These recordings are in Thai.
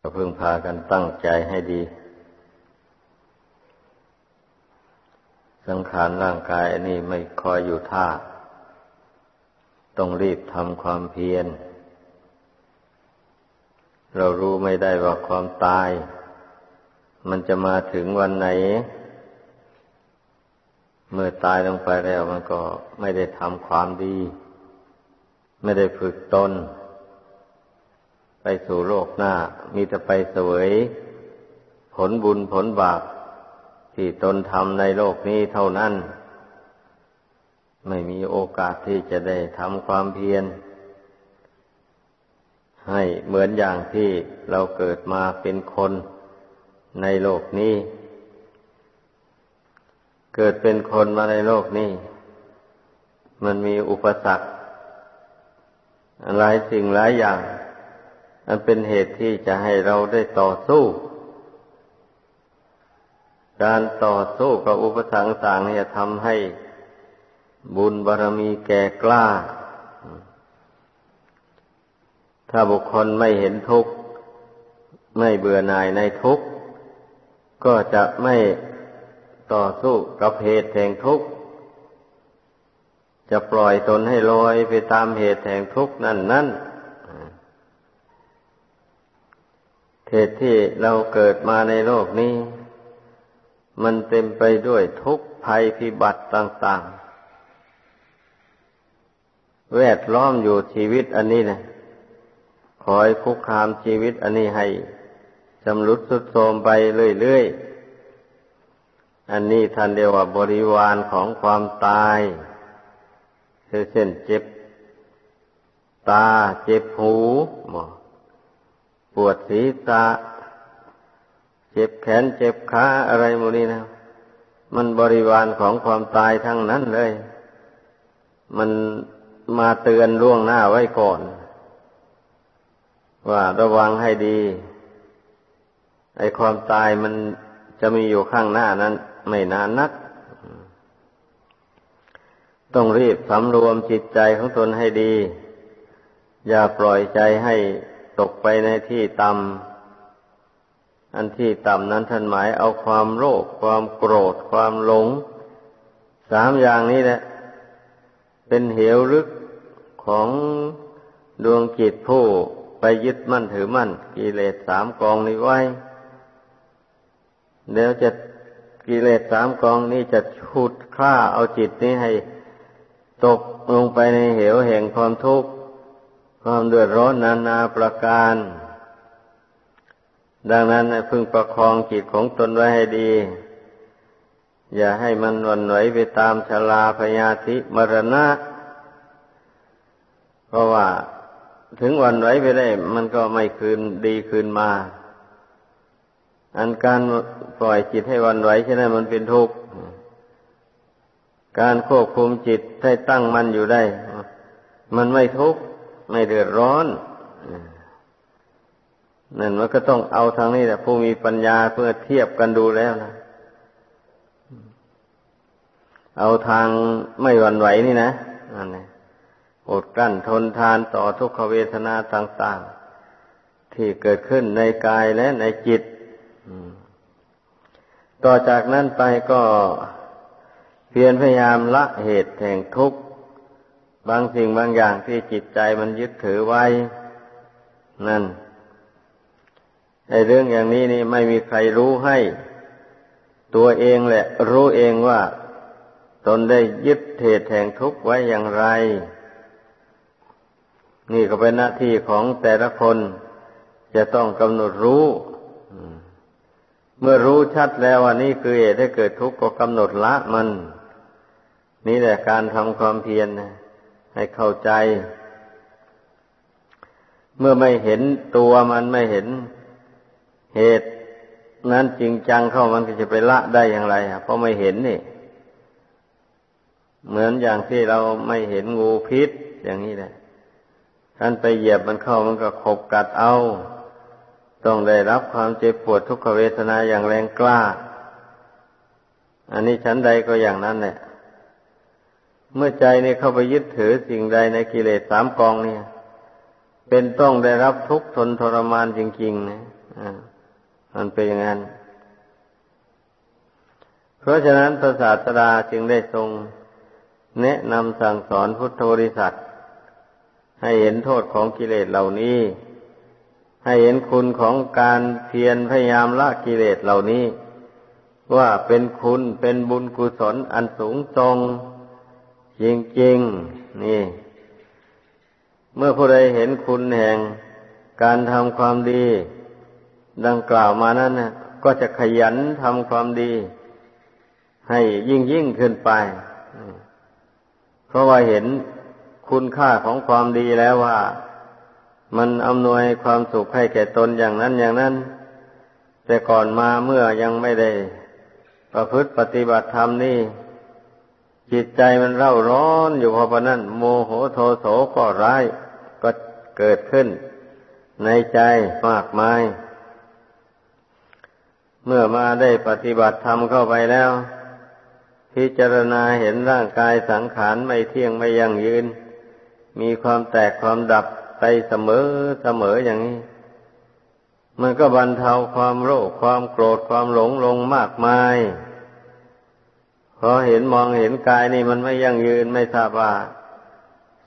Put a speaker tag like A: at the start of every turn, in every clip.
A: ก็พึงพากันตั้งใจให้ดี สังขารร่างกายนนี้ไม่คอยอยู่ท่า ต้องรีบทำความเพียร เรารู้ไม่ได้ว่าความตาย มันจะมาถึงวันไหน เมื่อตายลงไปแล้วมันก็ไม่ได้ทำความดี ไม่ได้ฝึกตน สู่โลกหน้า มีแต่ไปเสวย ผลบุญผลบาปที่ตนทำในโลกนี้เท่านั้น ไม่มีโอกาสที่จะได้ทำความเพียร ให้เหมือนอย่างที่เราเกิดมาเป็นคนในโลกนี้ เกิดเป็นคนมาในโลกนี้ มันมีอุปสรรคหลายสิ่งหลายอย่าง มันเป็นเหตุที่จะให้เราได้ต่อสู้ การต่อสู้กับอุปสรรคต่างเนี่ยทำให้บุญบารมีแก่กล้า ถ้าบุคคลไม่เห็นทุกข์ ไม่เบื่อหน่ายในทุกข์ ก็จะไม่ต่อสู้กับเหตุแห่งทุกข์ จะปล่อยตนให้ลอยไปตามเหตุแห่งทุกข์นั่นนั่น เหตุที่เราเกิดมาในโลกนี้ มันเต็มไปด้วยทุกภัยพิบัติต่างๆ แวดล้อมอยู่ชีวิตอันนี้นะคอยคุกคามชีวิตอันนี้ให้จำรุดสุดโทมไปเรื่อยๆ อันนี้ท่านเรียกว่าบริวารของความตายคือเช่นเจ็บ ตาเจ็บหูหมอ ปวดศีรษะเจ็บแขนเจ็บขาอะไรโมนี้นะ มันบริวารของความตายทั้งนั้นเลย มันมาเตือนล่วงหน้าไว้ก่อน ว่าระวังให้ดีไอ้ความตายมันจะมีอยู่ข้างหน้านั้น ไม่นานนัก ต้องรีบสำรวมจิตใจของตนให้ดี อย่าปล่อยใจให้ ตกไปในที่ต่ำอันที่ต่ำนั้นท่านหมายเอาความโลภความโกรธความหลง สามอย่างนี้แหละ เป็นเหวลึกของดวงจิตผู้ไปยึดมั่นถือมั่นกิเลสสามกองนี้ไว้เดี๋ยวจะกิเลสสามกองนี้จะชุดฆ่าเอาจิตนี้ให้ ตกลงไปในเหวแห่งความทุกข์ ความเดือดร้อนนานาประการ ดังนั้นพึงประคองจิตของตนไว้ให้ดี อย่าให้มันวันไหวไปตามชลาพยาธิมรณะ เพราะว่าถึงวันไหวไปได้ มันก็ไม่คืนดีคืนมา อันการปล่อยจิตให้วันไหวใช่ไหมมันเป็นทุกข์การควบคุมจิตให้ตั้งมันอยู่ได้ มันไม่ทุกข์ ไม่เดือดร้อนนั่นมันก็ต้องเอาทางนี้แหละผู้มีปัญญาเพื่อเทียบกันดูแล้วนะเอาทางไม่หวั่นไหวนี่นะนั่นอดกั้นทนทานต่อทุกขเวทนาต่างๆ ที่เกิดขึ้นในกายและในจิตต่อจากนั้นไปก็เพียรพยายามละเหตุแห่งทุกข์ บางสิ่งบางอย่างที่จิตใจมันยึดถือไว้ นั่นในเรื่องอย่างนี้นี่ไม่มีใครรู้ให้ ตัวเองแหละ รู้เองว่า ตนได้ยึดเหตุแห่งทุกข์ไว้อย่างไร นี่ก็เป็นหน้าที่ของแต่ละคนจะต้องกำหนดรู้ เมื่อรู้ชัดแล้วว่านี่คือเหตุให้เกิดทุกข์ก็กำหนดละมัน นี่แหละการทำความเพียรนะ ให้เข้าใจ เมื่อไม่เห็นตัวมันไม่เห็นเหตุ นั้นจริงจังเข้ามันก็จะไปละได้อย่างไรเพราะไม่เห็นนี่ เหมือนอย่างที่เราไม่เห็นงูพิษอย่างนี้แหละท่านไปเหยียบมันเข้ามันก็ขบกัดเอา ต้องได้รับความเจ็บปวดทุกขเวทนาอย่างแรงกล้า อันนี้ชั้นใดก็อย่างนั้นแหละ เมื่อใจเนี่ยเข้าไปยึดถือสิ่งใดในกิเลสสามกองเนี่ย เป็นต้องได้รับทุกข์ทนทรมานจริงๆนะมันเป็นอย่างนั้น เพราะฉะนั้นพระศาสดาจึงได้ทรงแนะนำสั่งสอนพุทธบริษัทให้เห็นโทษของกิเลสเหล่านี้ ให้เห็นคุณของการเพียรพยายามละกิเลสเหล่านี้ ว่าเป็นคุณเป็นบุญกุศลอันสูงทรง จริงๆนี่ เมื่อผู้ใดเห็นคุณแห่งการทำความดี ดังกล่าวมานั้นนะก็จะขยันทำความดี ให้ยิ่งยิ่งขึ้นไป เพราะว่าเห็นคุณค่าของความดีแล้วว่า มันอำนวยความสุขให้แก่ตนอย่างนั้นอย่างนั้น แต่ก่อนมาเมื่อยังไม่ได้ ประพฤติปฏิบัติธรรมนี่ จิตใจมันเร่าร้อนอยู่พอปะนั้นโมโหโทโสก็ร้ายก็เกิดขึ้น ในใจมากมาย เมื่อมาได้ปฏิบัติธรรมเข้าไปแล้ว พิจารณาเห็นร่างกายสังขารไม่เที่ยงไม่ยั่งยืน มีความแตกความดับไปเสมอเสมออย่างนี้ มันก็บรรเทาความโรคความโกรธความหลงลงมากมาย พอเห็นมองเห็นกายนี่มันไม่ยั่งยืนไม่ทราบว่า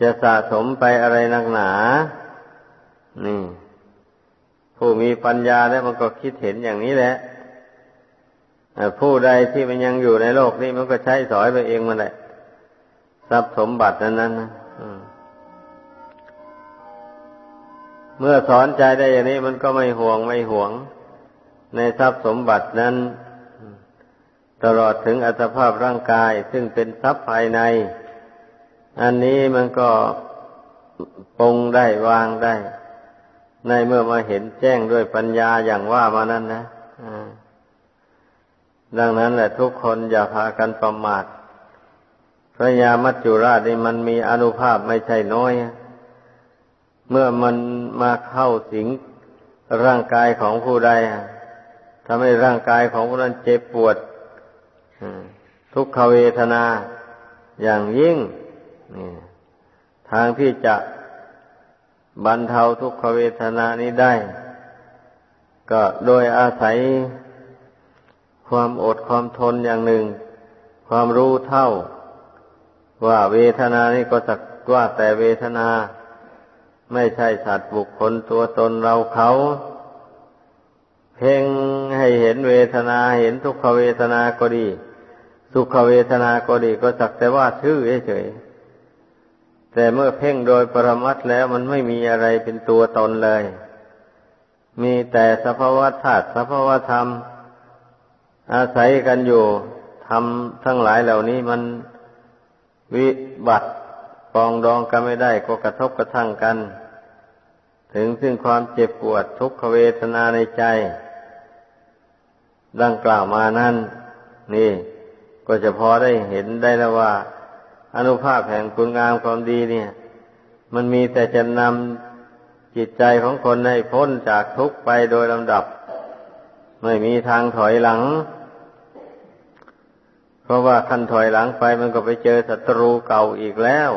A: จะสะสมไปอะไรนักหนา นี่ ผู้มีปัญญาแล้วมันก็คิดเห็นอย่างนี้แหละผู้ใดที่มันยังอยู่ในโลกนี้มันก็ใช้สอยไปเองมันแหละทรัพย์สมบัตินั้นนั้นนะเมื่อสอนใจได้อย่างนี้มันก็ไม่ห่วงไม่ห่วง ในทรัพย์สมบัตินั้น ตลอดถึงอัตภาพร่างกายซึ่งเป็นทรัพย์ภายใน อันนี้มันก็ปรงได้วางได้ ในเมื่อมาเห็นแจ้งด้วยปัญญาอย่างว่ามานั้นนะดังนั้นแหละทุกคนอย่าพากันประมาทพระยามัจจุราชนี่มันมีอนุภาพไม่ใช่น้อย เมื่อมันมาเข้าสิงร่างกายของผู้ใดทำให้ร่างกายของผู้นั้นเจ็บปวด ทุกขเวทนาอย่างยิ่งนี่ทางที่จะบรรเทาทุกขเวทนานี้ได้ ก็โดยอาศัยความอดความทนอย่างหนึ่ง ความรู้เท่า ว่าเวทนานี้ก็สักว่าแต่เวทนา ไม่ใช่สัตว์บุคคลตัวตนเราเขา เพ่งให้เห็นเวทนาเห็นทุกขเวทนาก็ดี สุขเวทนาก็ดีก็สักแต่ว่าชื่อเฉยแต่เมื่อเพ่งโดยปรมัตแล้วมันไม่มีอะไรเป็นตัวตนเลย มีแต่สภาวะธาตุสภาวะธรรม อาศัยกันอยู่ทำทั้งหลายเหล่านี้มันวิบัติปองดองกันไม่ได้ก็กระทบกระทั่งกัน ถึงซึ่งความเจ็บปวดทุกขเวทนาในใจ ดังกล่าวมานั้นนี่ ก็จะพอได้เห็นได้แล้วว่า อนุภาพแห่งคุณงามความดีเนี่ย มันมีแต่จะนำจิตใจของคนให้พ้นจากทุกข์ไปโดยลำดับ ไม่มีทางถอยหลัง เพราะว่าขั้นถอยหลังไปมันก็ไปเจอศัตรูเก่าอีกแล้ว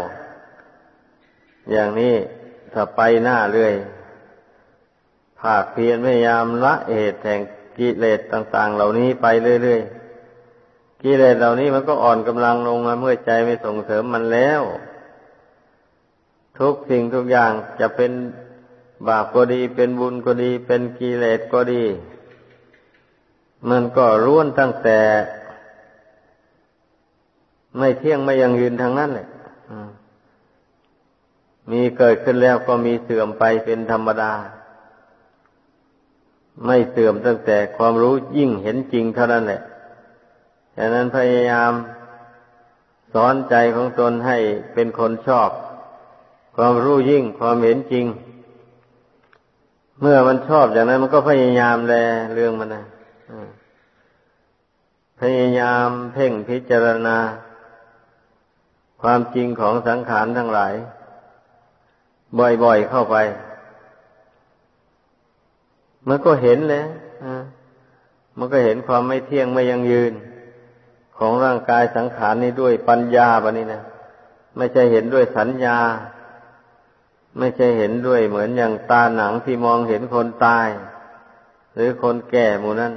A: อย่างนี้ถ้าไปหน้าเรื่อยภาคเพียรพยายามละเหตุแห่งกิเลสต่าง ๆ เหล่านี้ไปเรื่อยๆ กิเลสเหล่านี้มันก็อ่อนกำลังลงมาเมื่อใจไม่ส่งเสริมมันแล้ว ทุกสิ่งทุกอย่างจะเป็นบาปก็ดี เป็นบุญก็ดี เป็นกิเลสก็ดี มันก็ร่วนตั้งแต่ ไม่เที่ยงไม่ยังยืนทางนั้นแหละมีเกิดขึ้นแล้วก็มีเสื่อมไปเป็นธรรมดา ไม่เสื่อมตั้งแต่ความรู้ยิ่งเห็นจริงเท่านั้นแหละ ฉะนั้นพยายามสอนใจของตนให้เป็นคนชอบ ความรู้ยิ่งความเห็นจริง เมื่อมันชอบอย่างนั้น มันก็พยายามแลเรื่องมันนะพยายามเพ่งพิจารณา ความจริงของสังขารทั้งหลาย บ่อยๆเข้าไป มันก็เห็นเลยมันก็เห็นความไม่เที่ยงไม่ยังยืน ของร่างกายสังขารนี้ด้วยปัญญาบะนี้นะไม่ใช่เห็นด้วยสัญญา ไม่ใช่เห็นด้วยเหมือนอย่างตาหนังที่มองเห็นคนตาย หรือคนแก่หมู่นั้น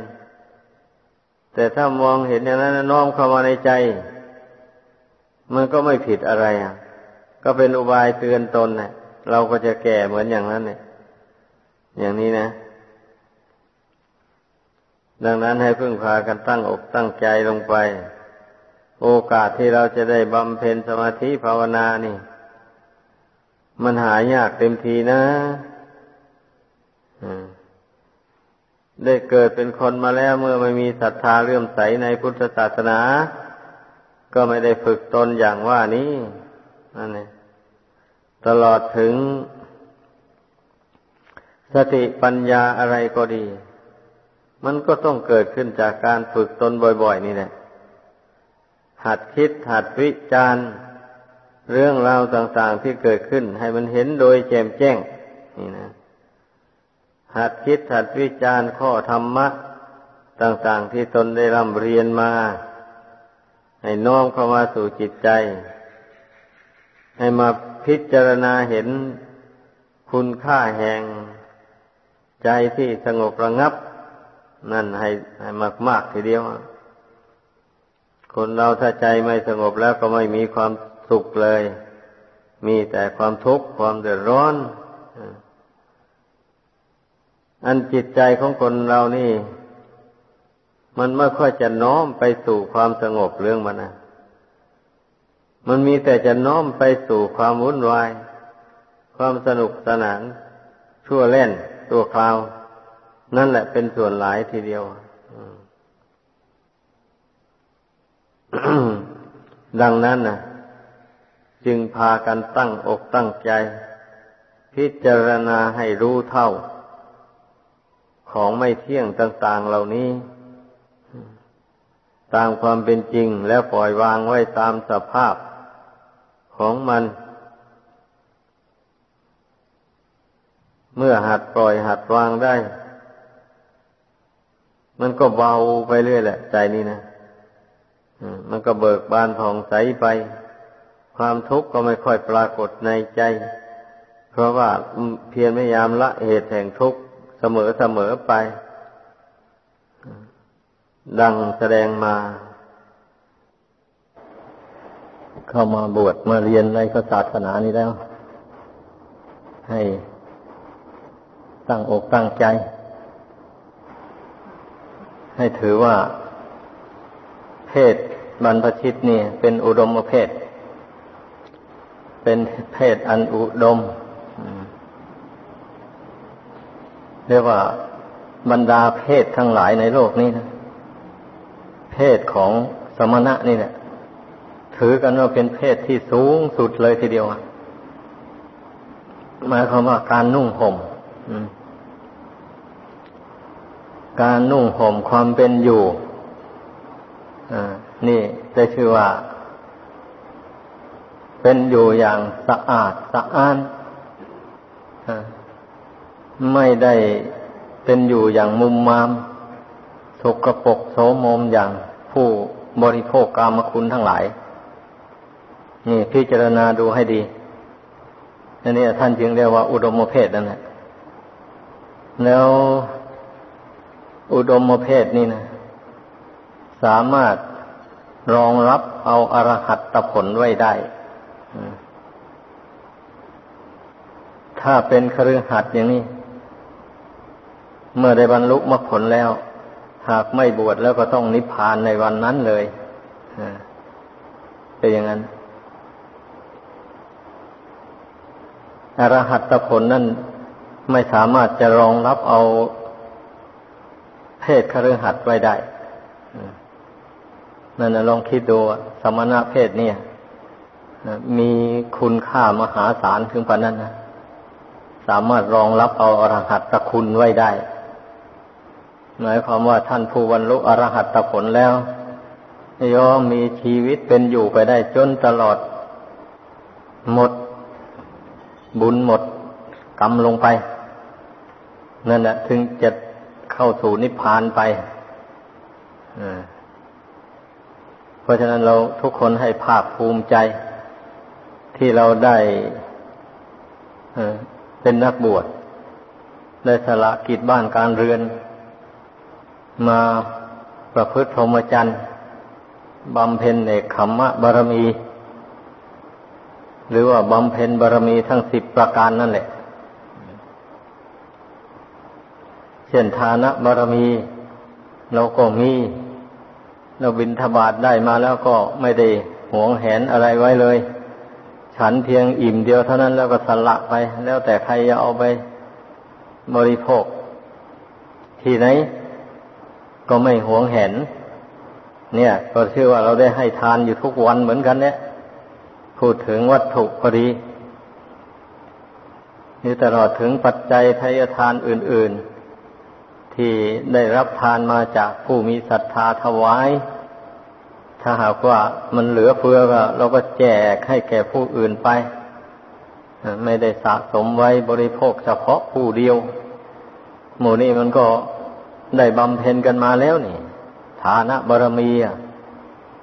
A: แต่ถ้ามองเห็นอย่างนั้นน้อมเข้ามาในใจ มันก็ไม่ผิดอะไรอะ ก็เป็นอุบายเตือนตนนะเราก็จะแก่เหมือนอย่างนั้นเนี่ยอย่างนี้นะ ดังนั้นให้พึ่งพากันตั้งอกตั้งใจลงไป โอกาสที่เราจะได้บำเพ็ญสมาธิภาวนานี่ มันหายากเต็มทีนะได้เกิดเป็นคนมาแล้วเมื่อไม่มีศรัทธาเลื่อมใสในพุทธศาสนา ก็ไม่ได้ฝึกตนอย่างว่านี้นั่นเองตลอดถึงสติปัญญาอะไรก็ดี มันก็ต้องเกิดขึ้นจากการฝึกตนบ่อย ๆ นี่แหละ หัดคิดหัดวิจารณ์เรื่องราวต่างๆที่เกิดขึ้น ให้มันเห็นโดยแจ่มแจ้ง นี่นะ หัดคิดหัดวิจารณ์ข้อธรรมะ ต่างๆที่ตนได้ร่ำเรียนมา ให้น้อมเข้ามาสู่จิตใจ ให้มาพิจารณาเห็นคุณค่าแห่ง ใจที่สงบระงับ นั่นให้ให้มาก ๆ ทีเดียว คนเราถ้าใจไม่สงบแล้วก็ไม่มีความสุขเลย มีแต่ความทุกข์ความเดือดร้อน อันจิตใจของคนเรานี่ มันไม่ค่อยจะน้อมไปสู่ความสงบเรื่องมันนะมันมีแต่จะน้อมไปสู่ความวุ่นวาย ความสนุกสนานชั่วเล่นตัวคราว นั่นแหละเป็นส่วนหลายทีเดียวดังนั้นนะจึงพากันตั้งอกตั้งใจ พิจารณาให้รู้เท่า ของไม่เที่ยงต่าง ๆเหล่านี้ ตามความเป็นจริงแล้วปล่อยวางไว้ตามสภาพของมัน เมื่อหัดปล่อยหัดวางได้ มันก็เบาไปเรื่อยแหละใจนี้นะมันก็เบิกบานผ่องใสไป ความทุกข์ก็ไม่ค่อยปรากฏในใจ เพราะว่าเพียรพยายามละเหตุแห่งทุกข์เสมอเสมอไป ดังแสดงมา เข้ามาบวชมาเรียนในศาสนานี้แล้ว ให้ตั้งอกตั้งใจ ให้ถือว่าเพศบรรพชิตนี่เป็นอุดมเพศ เป็นเพศอันอุดมเรียกว่าบรรดาเพศทั้งหลายในโลกนี้นะเพศของสมณะนี่แหละถือกันว่าเป็นเพศที่สูงสุดเลยทีเดียวหมายความว่าการนุ่งห่ม การนุ่งห่มความเป็นอยู่นี่ได้ชื่อว่า เป็นอยู่อย่างสะอาดสะอ้านไม่ได้เป็นอยู่อย่างมุมมามสกปรกโสมมอย่างผู้บริโภคกรรมคุณทั้งหลาย นี่พิจารณาดูให้ดีอันนี้ท่านจึงเรียกว่าอุดมเพศนั่นแหละแล้ว อุดมเพศนี่นะ สามารถรองรับเอาอรหัตตผลไว้ได้ ถ้าเป็นครือหัดอย่างนี้ เมื่อได้บรรลุมรรคผลแล้ว หากไม่บวชแล้วก็ต้องนิพพานในวันนั้นเลยเป็นอย่างนั้น อรหัตผลนั่นไม่สามารถจะรองรับเอา เพศคฤหัสถ์ไว้ได้นั่นนะลองคิดดูสมณะเพศเนี่ยมีคุณค่ามหาศาลถึงปานนั้นนะสามารถรองรับเอาอรหัตตคุณไว้ได้ หมายความว่าท่านผู้บรรลุอรหัตผลแล้วย่อมมีชีวิตเป็นอยู่ไปได้จนตลอด หมด บุญหมด กรรมลงไป นั่นแหละถึงจะ เข้าสู่นิพพานไปเพราะฉะนั้นเราทุกคนให้ภาคภูมิใจ ที่เราได้เป็นนักบวชได้สละกิจบ้านการเรือน
B: มาประพฤติพรหมจรรย์บำเพ็ญเนกขมมะบารมี หรือว่าบำเพ็ญบารมีทั้งสิบประการนั่นแหละ เช่นทานะบารมีเราก็มี เราบินทบาทได้มาแล้วก็ไม่ได้หวงแหนอะไรไว้เลย ฉันเพียงอิ่มเดียวเท่านั้นแล้วก็สละไป แล้วแต่ใครจะเอาไปบริโภค ที่ไหน ก็ไม่หวงแหน เนี่ย ก็ชื่อว่าเราได้ให้ทานอยู่ทุกวันเหมือนกันเนี่ยพูดถึงวัตถุพอดีนี่ตลอดถึงปัจจัยทายทานอื่น ๆ ที่ได้รับทานมาจากผู้มีศรัทธาถวาย ถ้าหากว่ามันเหลือเฟือก็เราก็แจกให้แก่ผู้อื่นไป ไม่ได้สะสมไว้บริโภคเฉพาะผู้เดียว หมู่นี้มันก็ได้บำเพ็ญกันมาแล้วนี่ ฐานะบารมีอะ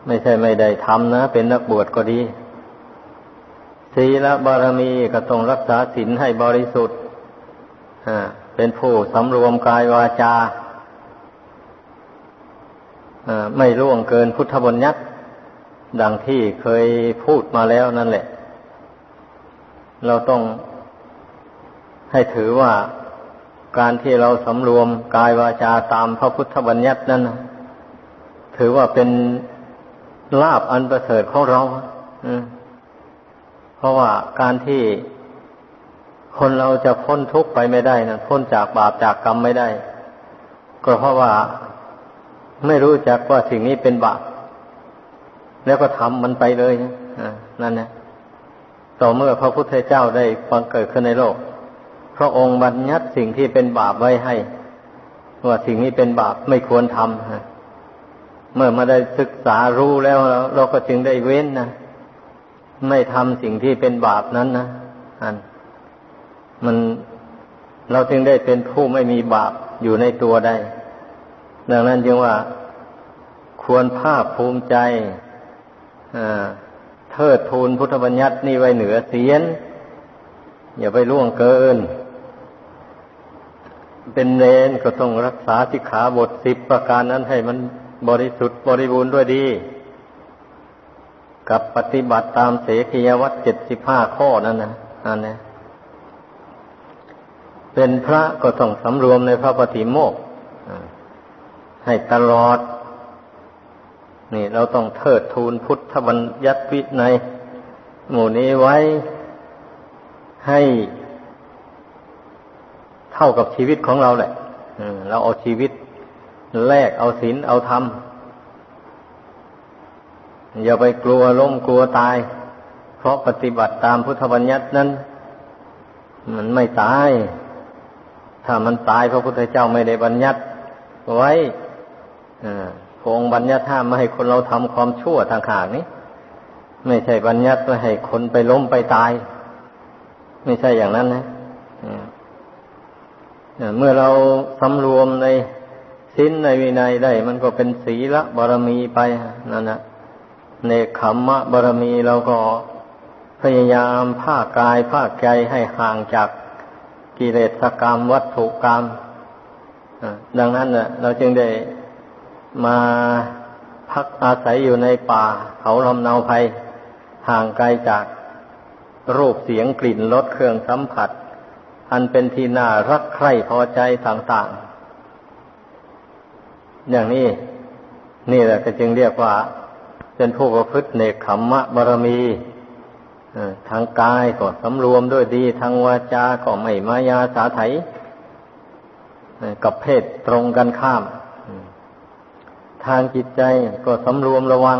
B: ไม่ใช่ไม่ได้ทำนะ เป็นนักบวชก็ดีศีลบารมีก็ต้องรักษาศีลให้บริสุทธิ์ เป็นผู้สำรวมกายวาจาไม่ล่วงเกินพุทธบัญญัติดังที่เคยพูดมาแล้วนั่นแหละ เราต้องให้ถือว่าการที่เราสำรวมกายวาจาตามพระพุทธบัญญัตินั้นถือว่าเป็นลาบอันประเสริฐของเราเพราะว่าการที่ คนเราจะพ้นทุกข์ไปไม่ได้นะพ้นจากบาปจากกรรมไม่ได้ ก็เพราะว่าไม่รู้จักว่าสิ่งนี้เป็นบาปแล้วก็ทำมันไปเลยนะนั่นนะต่อเมื่อพระพุทธเจ้าได้ฟังเกิดขึ้นในโลก พระองค์บัญญัติสิ่งที่เป็นบาปไว้ให้ ว่าสิ่งนี้เป็นบาปไม่ควรทำเมื่อมาได้ศึกษารู้แล้ว เราก็จึงได้เว้นนะไม่ทำสิ่งที่เป็นบาปนั้นนะอัน มันเราจึงได้เป็นผู้ไม่มีบาปอยู่ในตัวได้ ดังนั้นจึงว่าควรภาคภูมิใจเทิดทูนพุทธบัญญัตินี่ไว้เหนือเสียน อย่าไปล่วงเกิน เป็นเนนก็ต้องรักษาสิกขาบทสิบประการนั้นให้มันบริสุทธิ์บริบูรณ์ด้วยดี กับปฏิบัติตามเสขียวัตเจ็ดสิบห้าข้อนั่นนะอันนี้ เป็นพระก็ต้องสำรวมในพระปฏิโมกให้ตลอด นี่เราต้องเทิดทูนพุทธบัญญัติวิในหมู่นี้ไว้ให้เท่ากับชีวิตของเราแหละเราเอาชีวิตแลกเอาศีลเอาธรรม อย่าไปกลัวล้มกลัวตาย เพราะปฏิบัติตามพุทธบัญญัตินั้น มันไม่ตาย ถ้ามันตายพระพุทธเจ้าไม่ได้บัญญัติไว้พงบัญญัติห้ามไม่ให้คนเราทำความชั่วทางขางนี้ ไม่ใช่บัญญัติไม่ให้คนไปล้มไปตาย ไม่ใช่อย่างนั้นนะเมื่อเราสำรวมในสิ้นในวินัยได้ มันก็เป็นศีลบารมีไปนั่นนะเนขมมะบารมีเราก็พยายามภากายภาใจให้ห่างจาก กิเลสกรรม วัตถุกรรมดังนั้นเราจึงได้มาพักอาศัยอยู่ในป่า เขาลำเนาภัยห่างไกลจากรูปเสียงกลิ่นรสเครื่องสัมผัส อันเป็นที่น่ารักใคร่พอใจต่างๆ อย่างนี้นี่แหละก็จึงเรียกว่า เป็นผู้ประพฤติเนคขมมะบารมี ทางกายก็สำรวมด้วยดี ทางวาจาก็ไม่มายาสาไถกับเพศตรงกันข้าม ทางจิตใจก็สำรวมระวัง